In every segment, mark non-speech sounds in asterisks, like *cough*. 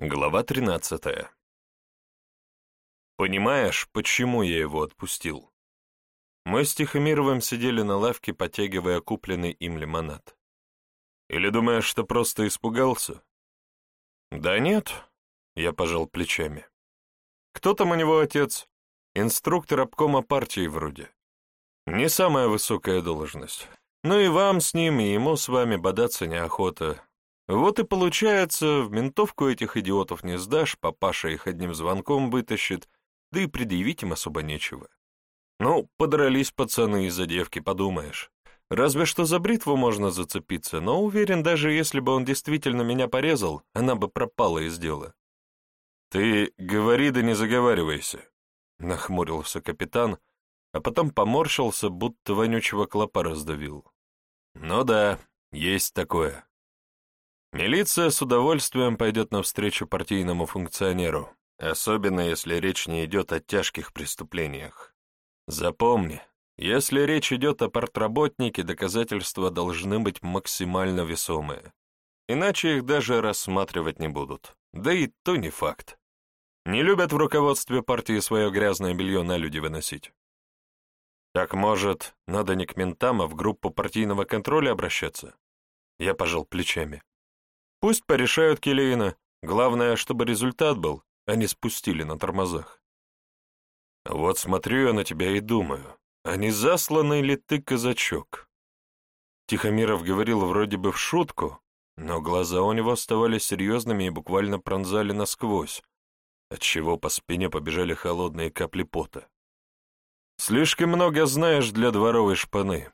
Глава 13. Понимаешь, почему я его отпустил? Мы с Тихомировым сидели на лавке, потягивая купленный им лимонад. Или думаешь, что просто испугался? Да нет, я пожал плечами. Кто там у него отец? Инструктор обкома партии вроде. Не самая высокая должность. Ну и вам с ним, и ему с вами бодаться неохота. Вот и получается, в ментовку этих идиотов не сдашь, папаша их одним звонком вытащит, да и предъявить им особо нечего. Ну, подрались пацаны из-за девки, подумаешь. Разве что за бритву можно зацепиться, но уверен, даже если бы он действительно меня порезал, она бы пропала из дела. «Ты говори да не заговаривайся», — нахмурился капитан, а потом поморщился, будто вонючего клопа раздавил. «Ну да, есть такое». Милиция с удовольствием пойдет навстречу партийному функционеру, особенно если речь не идет о тяжких преступлениях. Запомни, если речь идет о портработнике, доказательства должны быть максимально весомые. Иначе их даже рассматривать не будут. Да и то не факт. Не любят в руководстве партии свое грязное белье на люди выносить. Так, может, надо не к ментам, а в группу партийного контроля обращаться? Я пожал плечами. Пусть порешают Келейна. Главное, чтобы результат был, а не спустили на тормозах. Вот смотрю я на тебя и думаю, а не засланный ли ты казачок? Тихомиров говорил вроде бы в шутку, но глаза у него оставались серьезными и буквально пронзали насквозь, отчего по спине побежали холодные капли пота. Слишком много знаешь для дворовой шпаны.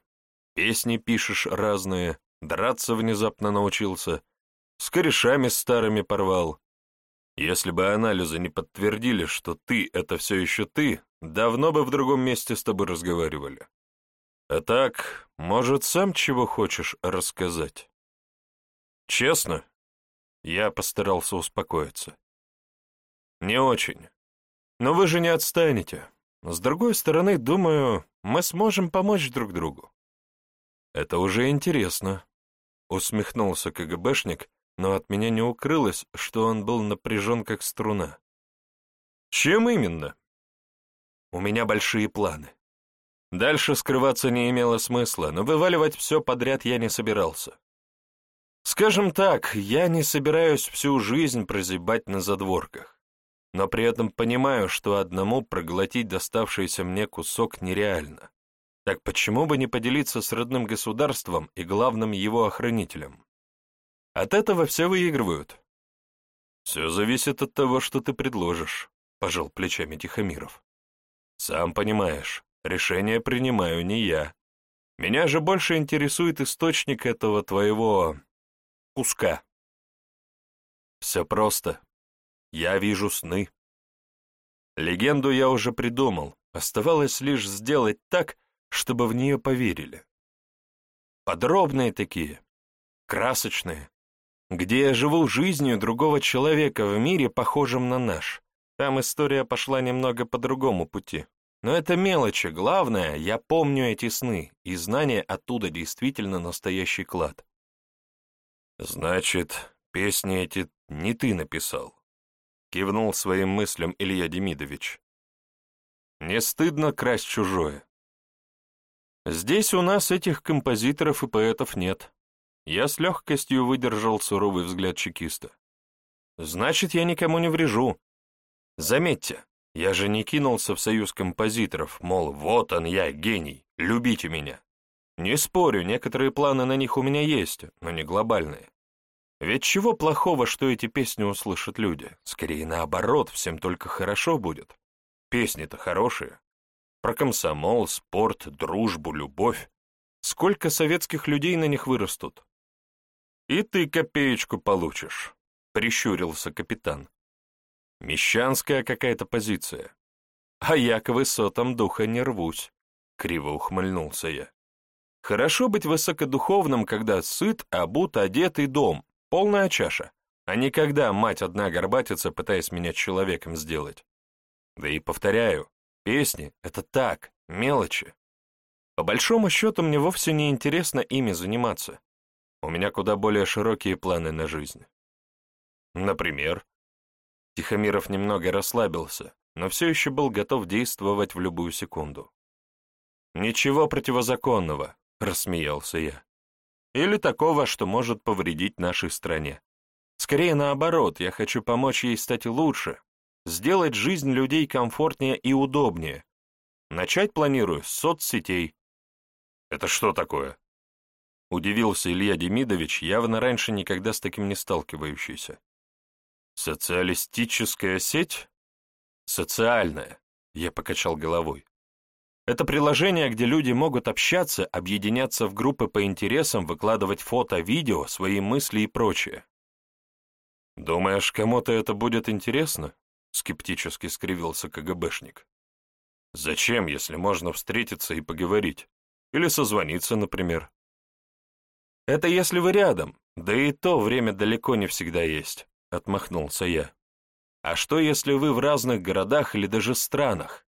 Песни пишешь разные, драться внезапно научился — с корешами старыми порвал. Если бы анализы не подтвердили, что ты — это все еще ты, давно бы в другом месте с тобой разговаривали. А так, может, сам чего хочешь рассказать? Честно? Я постарался успокоиться. Не очень. Но вы же не отстанете. С другой стороны, думаю, мы сможем помочь друг другу. Это уже интересно. Усмехнулся КГБшник, но от меня не укрылось, что он был напряжен как струна. «Чем именно?» «У меня большие планы. Дальше скрываться не имело смысла, но вываливать все подряд я не собирался. Скажем так, я не собираюсь всю жизнь прозябать на задворках, но при этом понимаю, что одному проглотить доставшийся мне кусок нереально. Так почему бы не поделиться с родным государством и главным его охранителем? От этого все выигрывают. Все зависит от того, что ты предложишь, пожал плечами Тихомиров. Сам понимаешь, решение принимаю не я. Меня же больше интересует источник этого твоего куска. Все просто. Я вижу сны. Легенду я уже придумал, оставалось лишь сделать так, чтобы в нее поверили. Подробные такие, красочные, где я живу жизнью другого человека в мире, похожем на наш. Там история пошла немного по другому пути. Но это мелочи, главное, я помню эти сны, и знание оттуда действительно настоящий клад. Значит, песни эти не ты написал, кивнул своим мыслям Илья Демидович. Не стыдно красть чужое. Здесь у нас этих композиторов и поэтов нет. Я с легкостью выдержал суровый взгляд чекиста. «Значит, я никому не врежу. Заметьте, я же не кинулся в союз композиторов, мол, вот он я, гений, любите меня. Не спорю, некоторые планы на них у меня есть, но не глобальные. Ведь чего плохого, что эти песни услышат люди? Скорее наоборот, всем только хорошо будет. Песни-то хорошие. Про комсомол, спорт, дружбу, любовь. Сколько советских людей на них вырастут? «И ты копеечку получишь», — прищурился капитан. «Мещанская какая-то позиция. А я к высотам духа не рвусь», — криво ухмыльнулся я. «Хорошо быть высокодуховным, когда сыт, обут, одет и дом, полная чаша, а не когда мать одна горбатится, пытаясь меня человеком сделать. Да и повторяю, песни — это так, мелочи. По большому счету мне вовсе не интересно ими заниматься. У меня куда более широкие планы на жизнь. Например, Тихомиров немного расслабился, но все еще был готов действовать в любую секунду. «Ничего противозаконного», — рассмеялся я. «Или такого, что может повредить нашей стране. Скорее наоборот, я хочу помочь ей стать лучше, сделать жизнь людей комфортнее и удобнее. Начать планирую с соцсетей». «Это что такое?» Удивился Илья Демидович, явно раньше никогда с таким не сталкивающийся. «Социалистическая сеть?» «Социальная», — я покачал головой. Это приложение, где люди могут общаться, объединяться в группы по интересам, выкладывать фото, видео, свои мысли и прочее. «Думаешь, кому-то это будет интересно?» — скептически скривился КГБшник. «Зачем, если можно встретиться и поговорить? Или созвониться, например?» «Это если вы рядом, да и то время далеко не всегда есть», — отмахнулся я. «А что, если вы в разных городах или даже странах?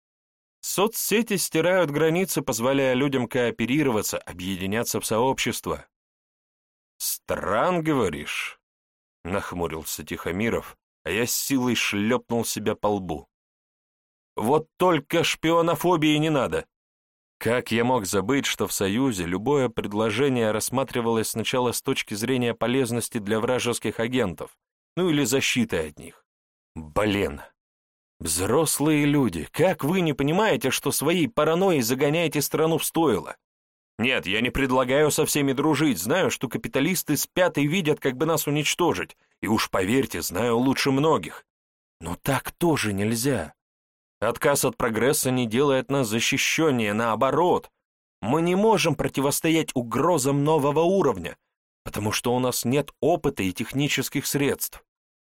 Соцсети стирают границы, позволяя людям кооперироваться, объединяться в сообщество. «Стран, говоришь?» — нахмурился Тихомиров, а я с силой шлепнул себя по лбу. «Вот только шпионофобии не надо!» Как я мог забыть, что в Союзе любое предложение рассматривалось сначала с точки зрения полезности для вражеских агентов, ну или защиты от них? Блин, Взрослые люди, как вы не понимаете, что своей паранойей загоняете страну в стойло? Нет, я не предлагаю со всеми дружить, знаю, что капиталисты спят и видят, как бы нас уничтожить, и уж поверьте, знаю лучше многих. Но так тоже нельзя. Отказ от прогресса не делает нас защищеннее, наоборот. Мы не можем противостоять угрозам нового уровня, потому что у нас нет опыта и технических средств.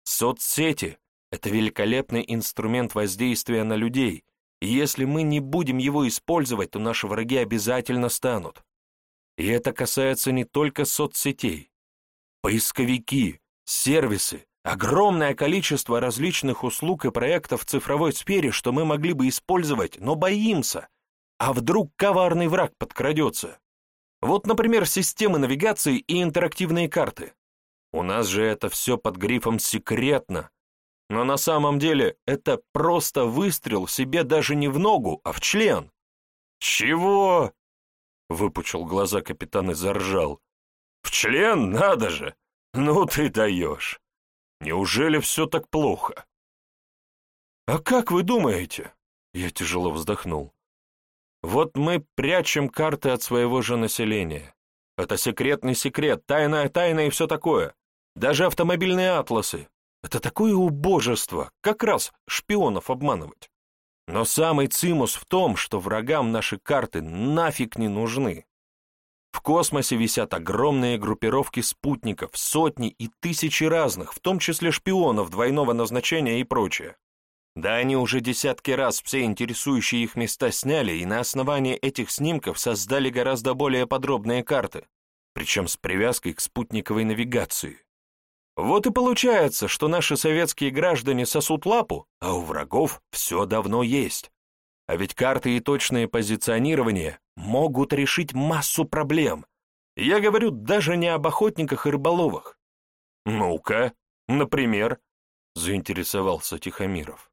Соцсети это великолепный инструмент воздействия на людей, и если мы не будем его использовать, то наши враги обязательно станут. И это касается не только соцсетей. Поисковики, сервисы, огромное количество различных услуг и проектов в цифровой сфере, что мы могли бы использовать, но боимся. А вдруг коварный враг подкрадется? Вот, например, системы навигации и интерактивные карты. У нас же это все под грифом «секретно», но на самом деле это просто выстрел себе даже не в ногу, а в член. «Чего?» — выпучил глаза капитан и заржал. «В член? Надо же! Ну ты даешь! Неужели все так плохо?» «А как вы думаете?» — я тяжело вздохнул. «Вот мы прячем карты от своего же населения. Это секретный секрет, тайная тайна и все такое. Даже автомобильные атласы. Это такое убожество, как раз шпионов обманывать. Но самый цимус в том, что врагам наши карты нафиг не нужны. В космосе висят огромные группировки спутников, сотни и тысячи разных, в том числе шпионов двойного назначения и прочее. Да они уже десятки раз все интересующие их места сняли и на основании этих снимков создали гораздо более подробные карты, причем с привязкой к спутниковой навигации. Вот и получается, что наши советские граждане сосут лапу, а у врагов все давно есть. А ведь карты и точное позиционирование могут решить массу проблем. Я говорю даже не об охотниках и рыболовах. «Ну-ка, например», — заинтересовался Тихомиров.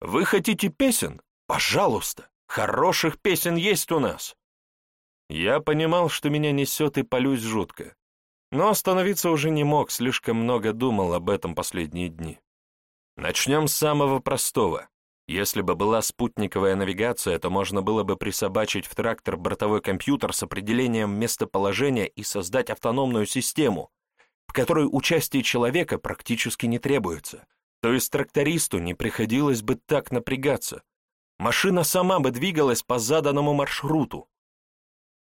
«Вы хотите песен? Пожалуйста, хороших песен есть у нас». Я понимал, что меня несет и полюсь жутко. Но остановиться уже не мог, слишком много думал об этом последние дни. Начнем с самого простого. Если бы была спутниковая навигация, то можно было бы присобачить в трактор бортовой компьютер с определением местоположения и создать автономную систему, в которой участие человека практически не требуется. То есть трактористу не приходилось бы так напрягаться. Машина сама бы двигалась по заданному маршруту.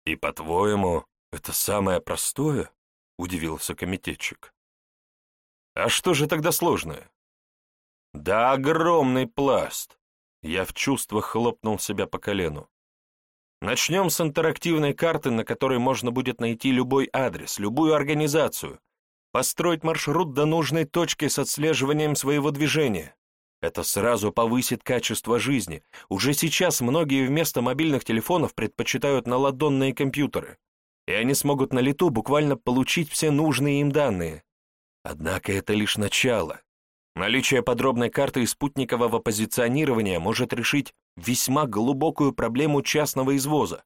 И, по-твоему, это самое простое? удивился комитетчик. А что же тогда сложное? Да огромный пласт. Я в чувствах хлопнул себя по колену. Начнем с интерактивной карты, на которой можно будет найти любой адрес, любую организацию, построить маршрут до нужной точки с отслеживанием своего движения. Это сразу повысит качество жизни. Уже сейчас многие вместо мобильных телефонов предпочитают наладонные компьютеры и они смогут на лету буквально получить все нужные им данные. Однако это лишь начало. Наличие подробной карты и спутникового позиционирования может решить весьма глубокую проблему частного извоза.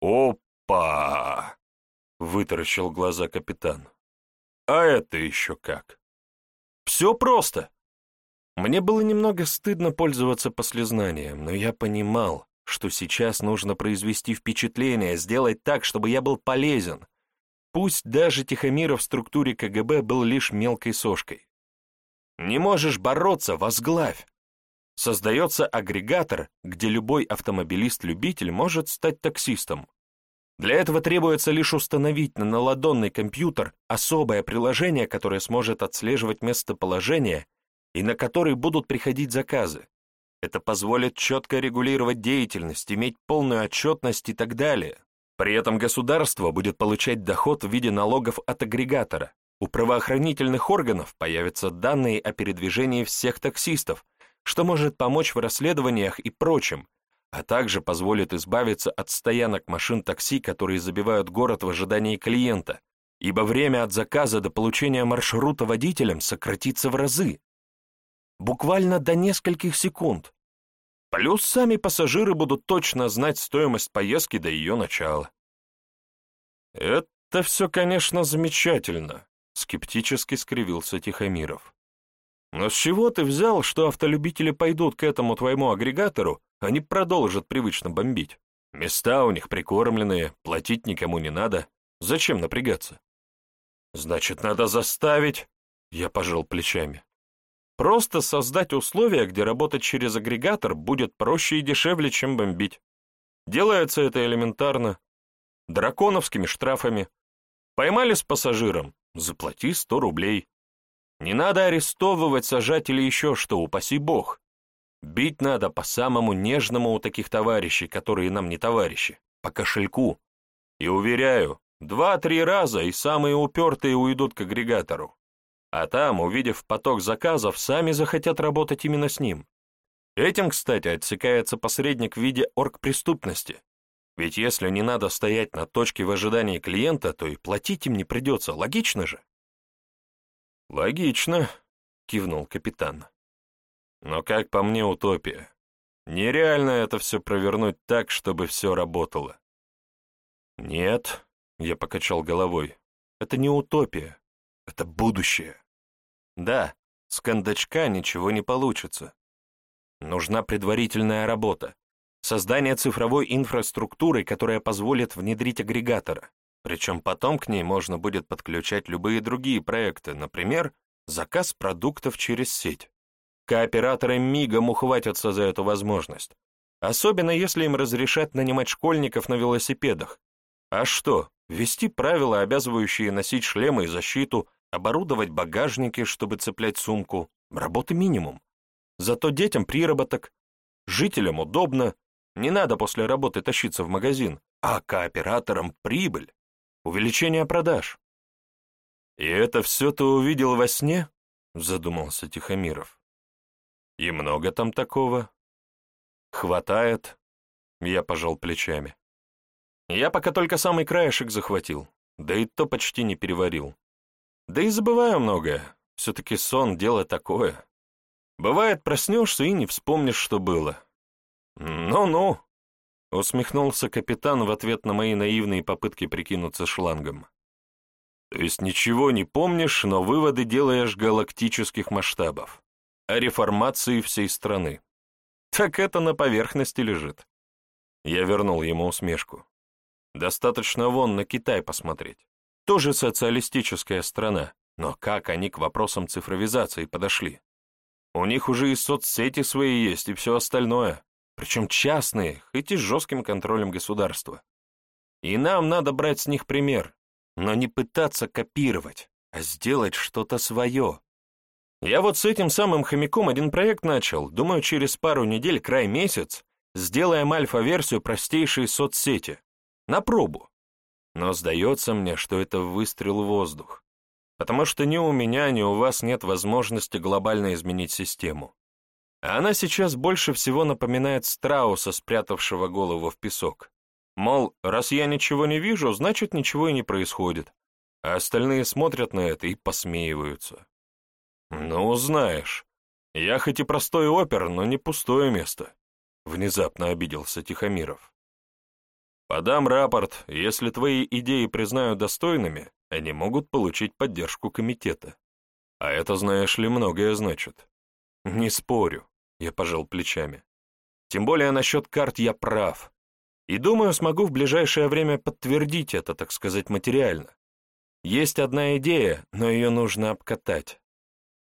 «Опа!» — вытаращил глаза капитан. «А это еще как?» «Все просто!» Мне было немного стыдно пользоваться послезнанием, но я понимал, что сейчас нужно произвести впечатление, сделать так, чтобы я был полезен. Пусть даже Тихомиров в структуре КГБ был лишь мелкой сошкой. Не можешь бороться, возглавь. Создается агрегатор, где любой автомобилист-любитель может стать таксистом. Для этого требуется лишь установить на наладонный компьютер особое приложение, которое сможет отслеживать местоположение и на который будут приходить заказы. Это позволит четко регулировать деятельность, иметь полную отчетность и так далее. При этом государство будет получать доход в виде налогов от агрегатора. У правоохранительных органов появятся данные о передвижении всех таксистов, что может помочь в расследованиях и прочем, а также позволит избавиться от стоянок машин такси, которые забивают город в ожидании клиента, ибо время от заказа до получения маршрута водителем сократится в разы буквально до нескольких секунд. Плюс сами пассажиры будут точно знать стоимость поездки до ее начала. «Это все, конечно, замечательно», — скептически скривился Тихомиров. «Но с чего ты взял, что автолюбители пойдут к этому твоему агрегатору, не продолжат привычно бомбить? Места у них прикормленные, платить никому не надо. Зачем напрягаться?» «Значит, надо заставить...» — я пожал плечами. Просто создать условия, где работать через агрегатор будет проще и дешевле, чем бомбить. Делается это элементарно. Драконовскими штрафами. Поймали с пассажиром, заплати 100 рублей. Не надо арестовывать, сажать или еще что, упаси бог. Бить надо по самому нежному у таких товарищей, которые нам не товарищи, по кошельку. И уверяю, два-три раза и самые упертые уйдут к агрегатору. А там, увидев поток заказов, сами захотят работать именно с ним. Этим, кстати, отсекается посредник в виде оргпреступности. Ведь если не надо стоять на точке в ожидании клиента, то и платить им не придется, логично же? «Логично», — кивнул капитан. «Но как по мне утопия. Нереально это все провернуть так, чтобы все работало». «Нет», — я покачал головой, — «это не утопия, это будущее». Да, с кондачка ничего не получится. Нужна предварительная работа, создание цифровой инфраструктуры, которая позволит внедрить агрегатора. Причем потом к ней можно будет подключать любые другие проекты, например, заказ продуктов через сеть. Кооператоры мигом ухватятся за эту возможность. Особенно если им разрешат нанимать школьников на велосипедах. А что, ввести правила, обязывающие носить шлемы и защиту, оборудовать багажники, чтобы цеплять сумку, работы минимум. Зато детям приработок, жителям удобно, не надо после работы тащиться в магазин, а кооператорам прибыль, увеличение продаж. «И это все ты увидел во сне?» — задумался Тихомиров. «И много там такого?» «Хватает», — я пожал плечами. «Я пока только самый краешек захватил, да и то почти не переварил. Да и забываю многое. Все-таки сон — дело такое. Бывает, проснешься и не вспомнишь, что было. «Ну-ну», — усмехнулся капитан в ответ на мои наивные попытки прикинуться шлангом. «То есть ничего не помнишь, но выводы делаешь галактических масштабов. О реформации всей страны. Так это на поверхности лежит». Я вернул ему усмешку. «Достаточно вон на Китай посмотреть. Тоже социалистическая страна, но как они к вопросам цифровизации подошли? У них уже и соцсети свои есть, и все остальное, причем частные, хоть и с жестким контролем государства. И нам надо брать с них пример, но не пытаться копировать, а сделать что-то свое. Я вот с этим самым хомяком один проект начал, думаю, через пару недель, край месяц, сделаем альфа-версию простейшей соцсети. На пробу. Но сдается мне, что это выстрел в воздух, потому что ни у меня, ни у вас нет возможности глобально изменить систему. Она сейчас больше всего напоминает страуса, спрятавшего голову в песок. Мол, раз я ничего не вижу, значит ничего и не происходит, а остальные смотрят на это и посмеиваются. Ну, знаешь, я хоть и простой опер, но не пустое место, — внезапно обиделся Тихомиров. Подам рапорт, если твои идеи признают достойными, они могут получить поддержку комитета. А это, знаешь ли, многое значит. Не спорю, я пожал плечами. Тем более насчет карт я прав. И думаю, смогу в ближайшее время подтвердить это, так сказать, материально. Есть одна идея, но ее нужно обкатать.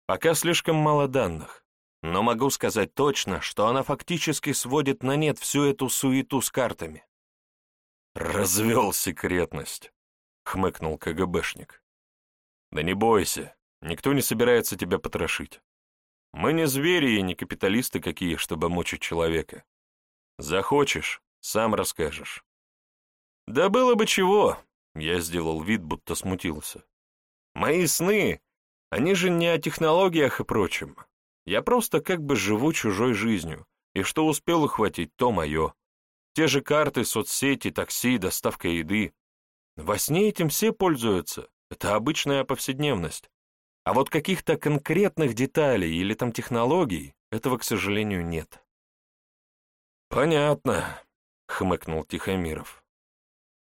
Пока слишком мало данных. Но могу сказать точно, что она фактически сводит на нет всю эту суету с картами. «Развел секретность», — хмыкнул КГБшник. «Да не бойся, никто не собирается тебя потрошить. Мы не звери и не капиталисты какие, чтобы мучить человека. Захочешь, сам расскажешь». «Да было бы чего», — я сделал вид, будто смутился. «Мои сны, они же не о технологиях и прочем. Я просто как бы живу чужой жизнью, и что успел ухватить, то мое. Те же карты, соцсети, такси, доставка еды. Во сне этим все пользуются. Это обычная повседневность. А вот каких-то конкретных деталей или там технологий, этого, к сожалению, нет. «Понятно», — хмыкнул Тихомиров.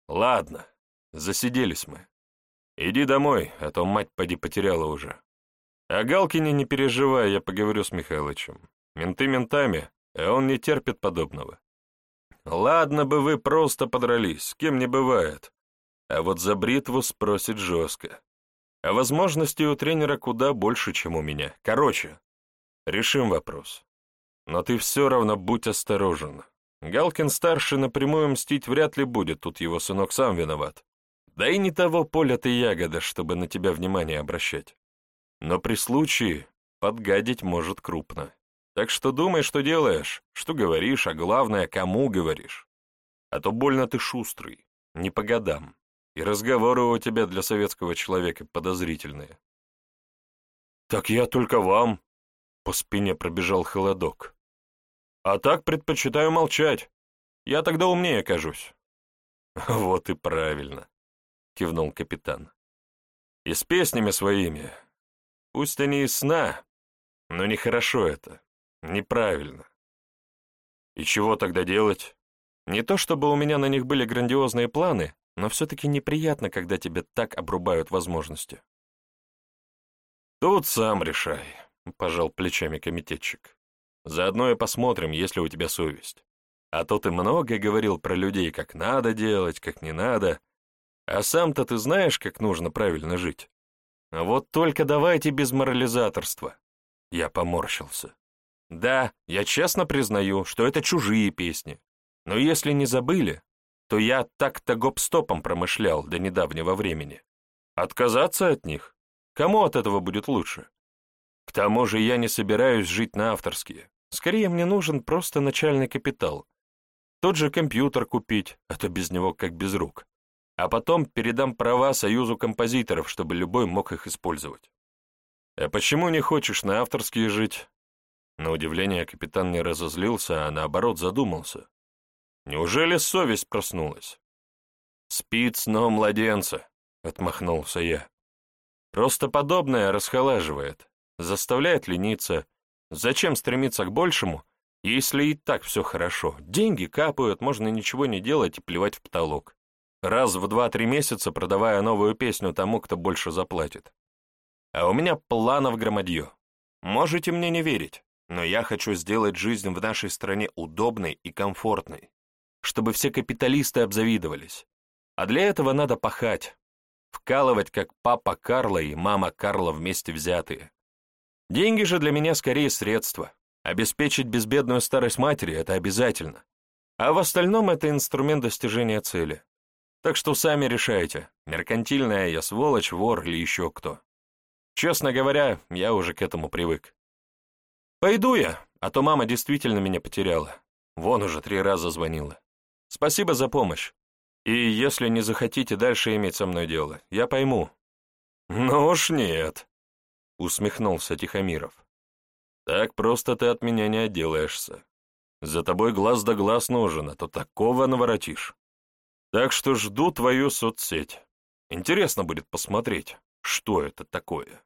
«Ладно, засиделись мы. Иди домой, а то мать поди потеряла уже. О Галкине не переживай, я поговорю с Михайловичем. Менты ментами, а он не терпит подобного. Ладно бы вы просто подрались, с кем не бывает. А вот за бритву спросит жестко. А возможностей у тренера куда больше, чем у меня. Короче, решим вопрос. Но ты все равно будь осторожен. Галкин-старший напрямую мстить вряд ли будет, тут его сынок сам виноват. Да и не того поля ты ягода, чтобы на тебя внимание обращать. Но при случае подгадить может крупно. Так что думай, что делаешь, что говоришь, а главное, кому говоришь. А то больно ты шустрый, не по годам, и разговоры у тебя для советского человека подозрительные. «Так я только вам», — по спине пробежал холодок. «А так предпочитаю молчать. Я тогда умнее кажусь». *laughs* «Вот и правильно», — кивнул капитан. «И с песнями своими. Пусть они и сна, но нехорошо это. Неправильно. И чего тогда делать? Не то чтобы у меня на них были грандиозные планы, но все-таки неприятно, когда тебе так обрубают возможности. «Тут сам решай», — пожал плечами комитетчик. «Заодно и посмотрим, есть ли у тебя совесть. А то ты много говорил про людей, как надо делать, как не надо. А сам-то ты знаешь, как нужно правильно жить. Вот только давайте без морализаторства». Я поморщился. Да, я честно признаю, что это чужие песни. Но если не забыли, то я так-то гоп-стопом промышлял до недавнего времени. Отказаться от них? Кому от этого будет лучше? К тому же я не собираюсь жить на авторские. Скорее, мне нужен просто начальный капитал. Тот же компьютер купить, а то без него как без рук. А потом передам права Союзу композиторов, чтобы любой мог их использовать. А почему не хочешь на авторские жить? На удивление капитан не разозлился, а наоборот задумался. Неужели совесть проснулась? «Спит сном младенца», — отмахнулся я. «Просто подобное расхолаживает, заставляет лениться. Зачем стремиться к большему, если и так все хорошо? Деньги капают, можно ничего не делать и плевать в потолок. Раз в два-три месяца продавая новую песню тому, кто больше заплатит. А у меня планов громадье. Можете мне не верить, но я хочу сделать жизнь в нашей стране удобной и комфортной, чтобы все капиталисты обзавидовались. А для этого надо пахать, вкалывать, как папа Карла и мама Карла вместе взятые. Деньги же для меня скорее средства. Обеспечить безбедную старость матери – это обязательно. А в остальном это инструмент достижения цели. Так что сами решайте, меркантильная я сволочь, вор или еще кто. Честно говоря, я уже к этому привык. Пойду я, а то мама действительно меня потеряла. Вон уже три раза звонила. Спасибо за помощь. И если не захотите дальше иметь со мной дело, я пойму». «Ну уж нет», — усмехнулся Тихомиров. «Так просто ты от меня не отделаешься. За тобой глаз да глаз нужен, а то такого наворотишь. Так что жду твою соцсеть. Интересно будет посмотреть, что это такое».